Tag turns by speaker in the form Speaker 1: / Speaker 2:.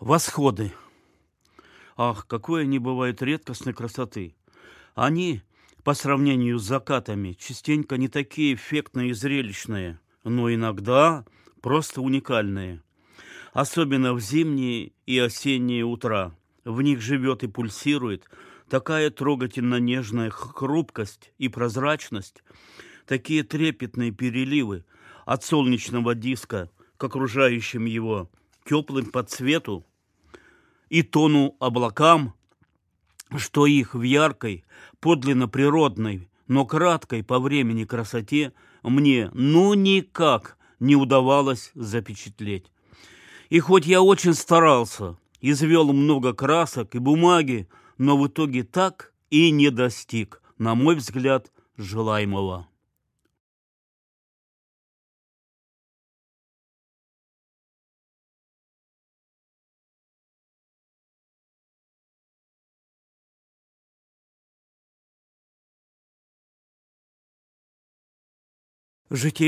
Speaker 1: Восходы. Ах, какой они бывают редкостной красоты. Они, по сравнению с закатами, частенько не такие эффектные и зрелищные, но иногда просто уникальные. Особенно в зимние и осенние утра. В них живет и пульсирует такая трогательно нежная хрупкость и прозрачность, такие трепетные переливы от солнечного диска к окружающим его теплым по цвету и тону облакам, что их в яркой, подлинно природной, но краткой по времени красоте мне ну никак не удавалось запечатлеть. И хоть я очень старался, извел много красок и бумаги, но в итоге так и не достиг, на мой взгляд, желаемого. Житие